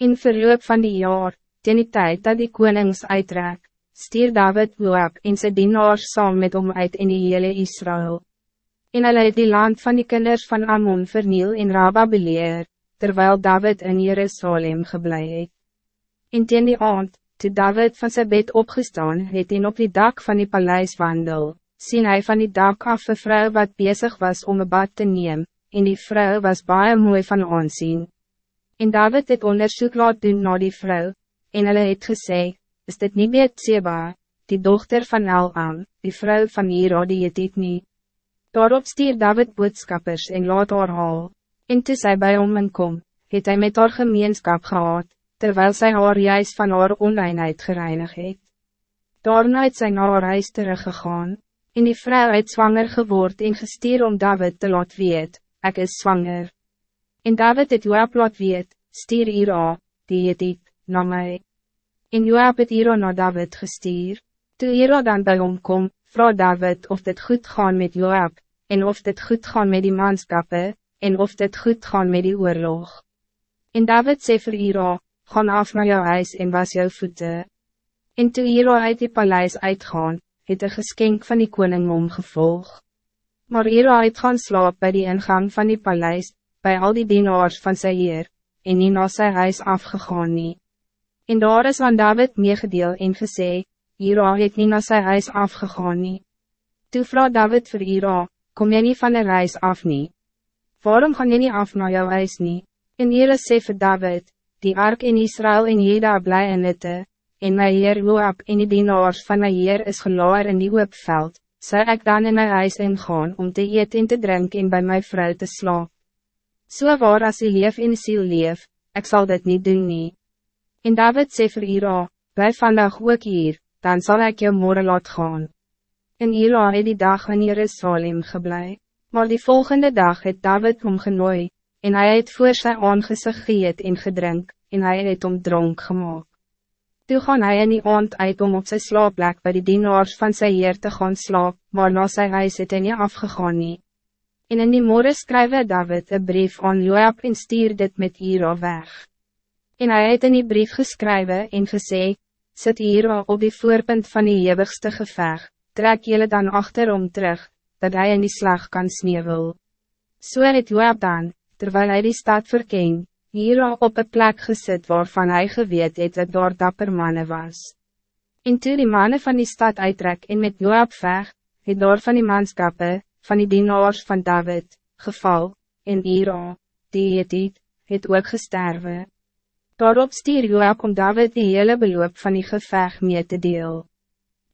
In verloop van die jaar, ten die tijd dat die konings uitrek, stier David Joab en sy dienaars saam met hom uit in die hele Israël. En hulle het die land van die kinders van Ammon verniel en Rabba beleer, terwijl David in Jerusalem geblei het. En ten die aand, toe David van zijn bed opgestaan het en op die dak van die paleis wandel, sien hij van die dak af een vrouw wat bezig was om een bad te nemen, en die vrouw was baie mooi van aanzien. En David het onderzoek laat doen na die vrouw, en hulle het gesê, is dit niet meer Tseba, die dochter van El-Am, die vrouw van Hira die het dit nie. Daarop stier David boodskappers en laat haar haal, en toe sy by hom en kom, het hy met haar gemeenskap gehad, terwijl sy haar juist van haar onreinheid gereinig het. Daarna het sy na haar huis teruggegaan, en die vrouw het zwanger geword en gestuur om David te laat weet, ek is zwanger. En David het Joab laat weet, stier Ira, die het dit, na my. En Joab het Ira na David gestuur. Toe Ira dan bij hom kom, vraag David of dit goed gaan met Joab, en of dit goed gaan met die manskappe, en of dit goed gaan met die oorlog. En David sê vir Ira, gaan af naar jou huis en was jou voeten. En toe Ira uit die paleis uitgaan, het een geskenk van die koning omgevolg. Maar Ira het gaan slaap bij die ingang van die paleis, bij al die dienaars van sy heer, en nie na sy huis afgegaan nie. En daar is aan David meegedeel en gesê, Ira het nie na sy huis afgegaan nie. Toe vraag David vir Ira, kom jy nie van de reis af nie? Waarom gaan jy nie af na jou huis nie? En Ira sê vir David, die ark in Israël en Jeda bly in hitte, en my heer Joab en die dienaars van my heer is gelaar in die hoopveld, zou ik dan in my huis ingaan om te eet en te drinken en bij mijn vrouw te slapen? So waar as die leef en siel leef, ik zal dit niet doen nie. En David sê vir Ira, bly vandag ook hier, dan zal ik jou morgen laat gaan. En Ira het die dag in Jerusalem geblei, maar die volgende dag het David omgenooi, en hij het voor sy aangezig geëet en gedrink, en hij het om dronk gemaakt. Toe gaan hy in die aand uit om op sy slaapplek by die dienaars van sy heer te gaan slaap, maar na sy huis het hy nie afgegaan nie. En in die morgen skrywe David een brief aan Joab en stuur dit met Ira weg. En hij het in die brief geschreven en gesê, Sit Ira op die voorpunt van die eeuwigste geveg, trek jullie dan achterom terug, dat hij in die slag kan sneeuwel. So het Joab dan, terwijl hij die stad verkeng, Ira op een plek gezet waarvan hij geweet het dat daar dapper mannen was. En toe die mannen van die stad uittrek en met Joab veg, het daar van die manskappe, van die dienaars van David, geval, en Ira, die het het, het ook gesterwe. Daarop stier Joab om David die hele beloop van die geveg mee te deel.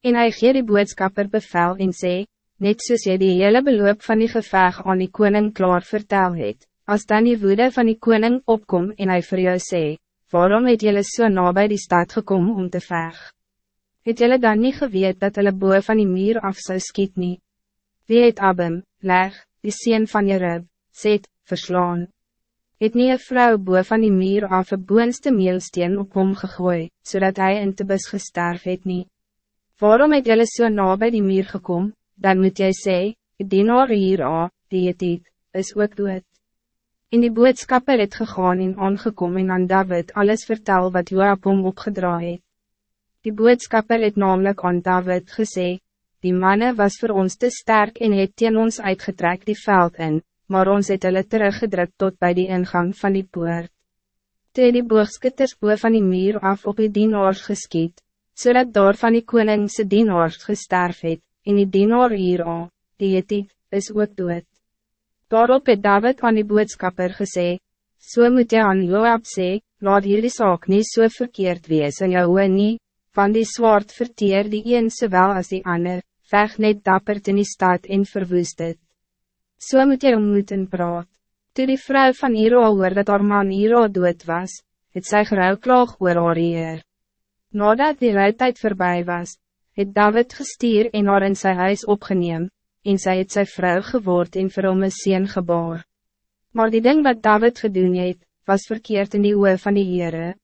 En hy gee die boodskapper bevel en sê, net soos jy die hele beloop van die geveg aan die koning klaar vertel het, als dan die woede van die koning opkom en hij voor jou sê, waarom het jylle so nabij die stad gekomen om te veg? Het jylle dan niet geweet dat hulle boe van die muur af zou skiet nie? Wie het Abem, leg, die sien van Jerub, sê, verslaan? Het nie een vrou boe van die muur af een boonste meelsteen op hom gegooi, zodat hij in Tebus gesterf het nie? Waarom het jylle so na by die muur gekom, dan moet jy sê, die dienaar hier a, die het het, is ook dood. In die boodskapper het gegaan en aangekom en aan David alles vertel wat Joab hom opgedraai het. Die boodskapper het namelijk aan David gezegd, die mannen was voor ons te sterk en het teen ons uitgetrek die veld in, maar ons het hulle teruggedrukt tot bij die ingang van die poort. Toe die boogskutters boe van die muur af op die dienaars geskiet, zodat so daar van die koningse dienaars gesterf het, en die dienaar hier al, die het die, is ook dood. Daarop het David aan die boodskapper gesê, so moet jy aan Joab sê, laat hierdie saak nie so verkeerd wees in jou oe nie, van die zwaard verteer die een zowel als die ander, veg net dapper in die stad en verwoest het. So moet jy ontmoeten praat. Toe die vrouw van Iro hoor dat haar man Iro dood was, het sy gerouwklaag oor haar eer. Nadat die rouwtijd voorbij was, het David gestuur en haar in sy huis opgeneem, en sy het sy vrou geword en vir hom een sien geboor. Maar die ding wat David gedoen het, was verkeerd in die oor van die Heere.